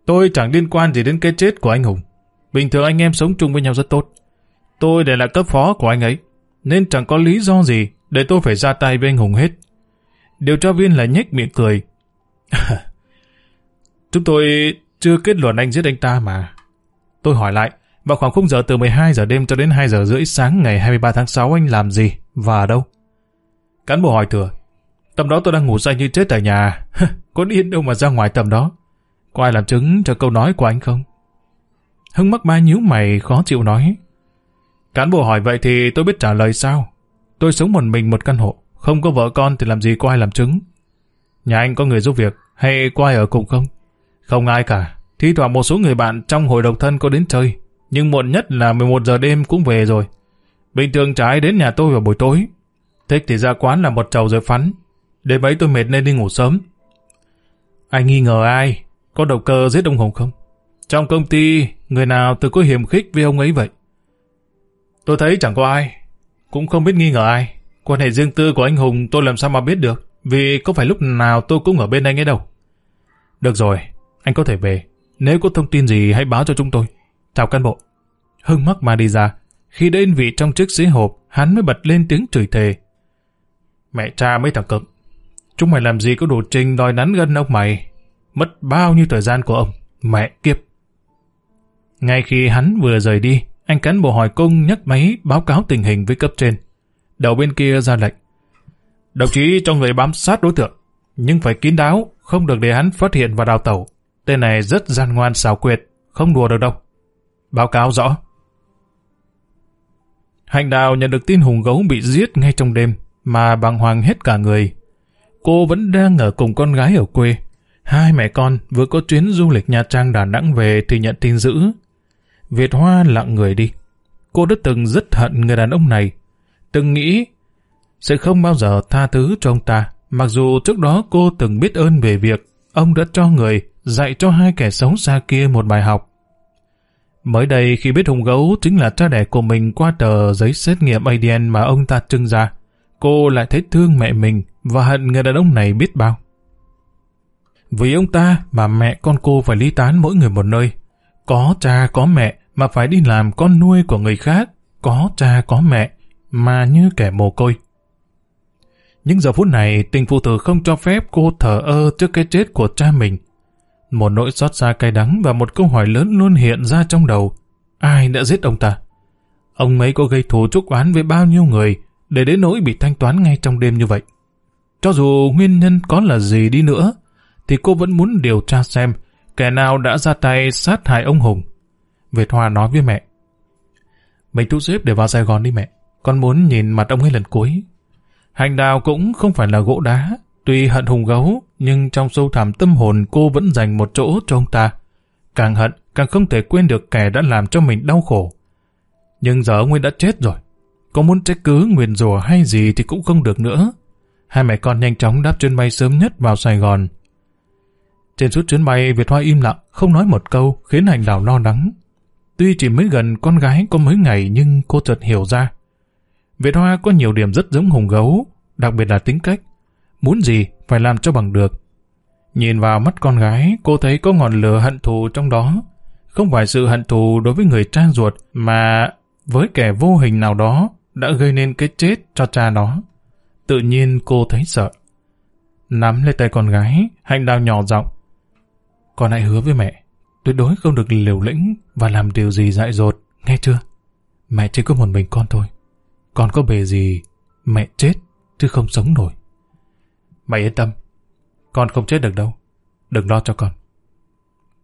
Tôi chẳng liên quan gì đến cái chết của anh Hùng. Bình thường anh em sống chung với nhau rất tốt. Tôi để là cấp phó của anh ấy, nên chẳng có lý do gì để tôi phải ra tay với anh Hùng hết. Điều tra viên là nhếch miệng cười. (laughs) Chúng tôi chưa kết luận anh giết anh ta mà. Tôi hỏi lại, vào khoảng khung giờ từ 12 giờ đêm cho đến 2 giờ rưỡi sáng ngày 23 tháng 6 anh làm gì và ở đâu? Cán bộ hỏi thừa. Tầm đó tôi đang ngủ say như chết tại nhà. (laughs) Có điên đâu mà ra ngoài tầm đó. Có ai làm chứng cho câu nói của anh không? Hưng mắc mai nhíu mày khó chịu nói. Cán bộ hỏi vậy thì tôi biết trả lời sao? Tôi sống một mình một căn hộ, không có vợ con thì làm gì có ai làm chứng. Nhà anh có người giúp việc, hay có ai ở cùng không? Không ai cả. Thi thoảng một số người bạn trong hội độc thân có đến chơi, nhưng muộn nhất là 11 giờ đêm cũng về rồi. Bình thường trái đến nhà tôi vào buổi tối. Thích thì ra quán là một chầu rồi phắn. Đêm ấy tôi mệt nên đi ngủ sớm. Anh nghi ngờ ai? Có đầu cơ giết ông Hùng không? Trong công ty, người nào từ có hiểm khích với ông ấy vậy? Tôi thấy chẳng có ai. Cũng không biết nghi ngờ ai. Quan hệ riêng tư của anh Hùng tôi làm sao mà biết được. Vì có phải lúc nào tôi cũng ở bên anh ấy đâu. Được rồi, anh có thể về. Nếu có thông tin gì hãy báo cho chúng tôi. Chào cán bộ. Hưng mắc mà đi ra. Khi đến vị trong chiếc xế hộp, hắn mới bật lên tiếng chửi thề. Mẹ cha mấy thằng cực. Chúng mày làm gì có đủ trình đòi nắn gân ông mày. Mất bao nhiêu thời gian của ông. Mẹ kiếp. Ngay khi hắn vừa rời đi, anh cán bộ hỏi cung nhấc máy báo cáo tình hình với cấp trên. Đầu bên kia ra lệnh. Đồng chí cho người bám sát đối tượng, nhưng phải kín đáo, không được để hắn phát hiện và đào tẩu. Tên này rất gian ngoan xảo quyệt, không đùa được đâu. Báo cáo rõ. Hạnh đào nhận được tin hùng gấu bị giết ngay trong đêm, mà bàng hoàng hết cả người. Cô vẫn đang ở cùng con gái ở quê. Hai mẹ con vừa có chuyến du lịch Nha Trang Đà Nẵng về thì nhận tin dữ. Việt Hoa lặng người đi. Cô đã từng rất hận người đàn ông này. Từng nghĩ sẽ không bao giờ tha thứ cho ông ta, mặc dù trước đó cô từng biết ơn về việc ông đã cho người dạy cho hai kẻ xấu xa kia một bài học. Mới đây khi biết Hùng Gấu chính là cha đẻ của mình qua tờ giấy xét nghiệm ADN mà ông ta trưng ra, cô lại thấy thương mẹ mình và hận người đàn ông này biết bao. Vì ông ta mà mẹ con cô phải ly tán mỗi người một nơi. Có cha có mẹ mà phải đi làm con nuôi của người khác. Có cha có mẹ mà như kẻ mồ côi. Nhưng giờ phút này tình phụ tử không cho phép cô thở ơ trước cái chết của cha mình. Một nỗi xót xa cay đắng và một câu hỏi lớn luôn hiện ra trong đầu. Ai đã giết ông ta? Ông ấy có gây thù chúc oán với bao nhiêu người để đến nỗi bị thanh toán ngay trong đêm như vậy? Cho dù nguyên nhân có là gì đi nữa, thì cô vẫn muốn điều tra xem kẻ nào đã ra tay sát hại ông Hùng. Việt Hoa nói với mẹ. Mình thu xếp để vào Sài Gòn đi mẹ. Con muốn nhìn mặt ông ấy lần cuối. Hành đào cũng không phải là gỗ đá. Tuy hận hùng gấu, nhưng trong sâu thẳm tâm hồn cô vẫn dành một chỗ cho ông ta. Càng hận, càng không thể quên được kẻ đã làm cho mình đau khổ. Nhưng giờ nguyên đã chết rồi. Có muốn trách cứ nguyền rủa hay gì thì cũng không được nữa. Hai mẹ con nhanh chóng đáp chuyến bay sớm nhất vào Sài Gòn. Trên suốt chuyến bay, Việt Hoa im lặng, không nói một câu, khiến hành đào lo lắng. Tuy chỉ mới gần con gái có mấy ngày nhưng cô chợt hiểu ra. Việt Hoa có nhiều điểm rất giống hùng gấu, đặc biệt là tính cách. Muốn gì phải làm cho bằng được. Nhìn vào mắt con gái, cô thấy có ngọn lửa hận thù trong đó. Không phải sự hận thù đối với người cha ruột, mà với kẻ vô hình nào đó đã gây nên cái chết cho cha nó. Tự nhiên cô thấy sợ. Nắm lấy tay con gái, Hạnh đào nhỏ giọng. Con hãy hứa với mẹ, tuyệt đối không được liều lĩnh và làm điều gì dại dột, nghe chưa? Mẹ chỉ có một mình con thôi. Con có bề gì, mẹ chết, chứ không sống nổi. Mày yên tâm, con không chết được đâu. Đừng lo cho con.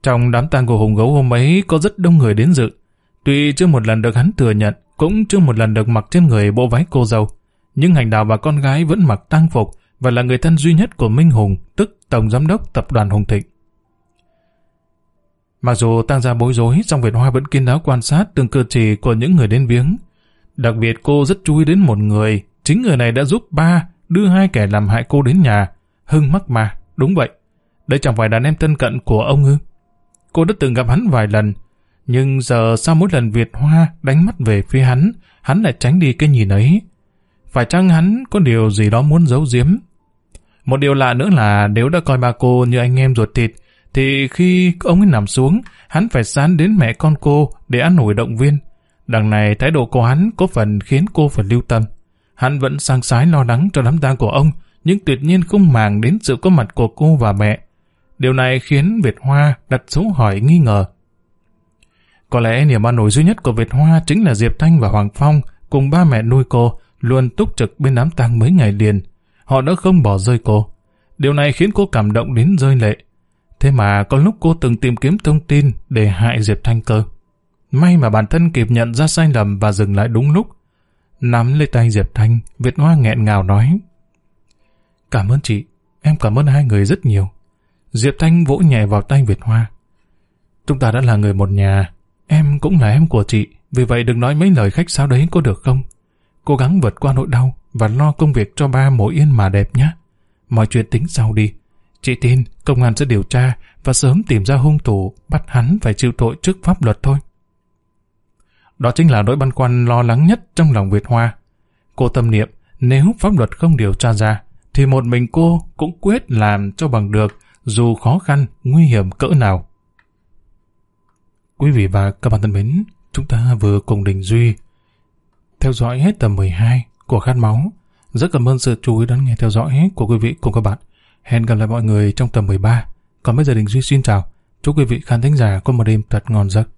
Trong đám tang của Hùng Gấu hôm ấy có rất đông người đến dự. Tuy chưa một lần được hắn thừa nhận, cũng chưa một lần được mặc trên người bộ váy cô dâu. Nhưng hành đạo và con gái vẫn mặc tang phục và là người thân duy nhất của Minh Hùng, tức Tổng Giám đốc Tập đoàn Hùng Thịnh. Mặc dù tăng gia bối rối, song Việt Hoa vẫn kiên đáo quan sát từng cử chỉ của những người đến viếng. Đặc biệt cô rất chú ý đến một người, chính người này đã giúp ba đưa hai kẻ làm hại cô đến nhà. Hưng mắc mà, đúng vậy. Đây chẳng phải đàn em thân cận của ông ư. Cô đã từng gặp hắn vài lần, nhưng giờ sau mỗi lần Việt Hoa đánh mắt về phía hắn, hắn lại tránh đi cái nhìn ấy. Phải chăng hắn có điều gì đó muốn giấu giếm? Một điều lạ nữa là nếu đã coi ba cô như anh em ruột thịt, thì khi ông ấy nằm xuống, hắn phải sán đến mẹ con cô để ăn nổi động viên. Đằng này thái độ của hắn có phần khiến cô phải lưu tâm. Hắn vẫn sang sái lo lắng cho đám tang của ông, nhưng tuyệt nhiên không màng đến sự có mặt của cô và mẹ. Điều này khiến Việt Hoa đặt dấu hỏi nghi ngờ. Có lẽ niềm an ủi duy nhất của Việt Hoa chính là Diệp Thanh và Hoàng Phong cùng ba mẹ nuôi cô luôn túc trực bên đám tang mấy ngày liền. Họ đã không bỏ rơi cô. Điều này khiến cô cảm động đến rơi lệ. Thế mà có lúc cô từng tìm kiếm thông tin để hại Diệp Thanh cơ. May mà bản thân kịp nhận ra sai lầm và dừng lại đúng lúc. Nắm lấy tay Diệp Thanh, Việt Hoa nghẹn ngào nói. Cảm ơn chị, em cảm ơn hai người rất nhiều. Diệp Thanh vỗ nhẹ vào tay Việt Hoa. Chúng ta đã là người một nhà, em cũng là em của chị, vì vậy đừng nói mấy lời khách sáo đấy có được không? Cố gắng vượt qua nỗi đau và lo công việc cho ba mỗi yên mà đẹp nhé. Mọi chuyện tính sau đi. Chị tin công an sẽ điều tra và sớm tìm ra hung thủ bắt hắn phải chịu tội trước pháp luật thôi. Đó chính là nỗi băn khoăn lo lắng nhất trong lòng Việt Hoa. Cô tâm niệm nếu pháp luật không điều tra ra thì một mình cô cũng quyết làm cho bằng được dù khó khăn, nguy hiểm cỡ nào. Quý vị và các bạn thân mến, chúng ta vừa cùng Đình Duy theo dõi hết tầm 12 của Khát Máu. Rất cảm ơn sự chú ý đón nghe theo dõi của quý vị cùng các bạn. Hẹn gặp lại mọi người trong tầm 13. Còn bây giờ Đình Duy xin chào. Chúc quý vị khán thính giả có một đêm thật ngon giấc.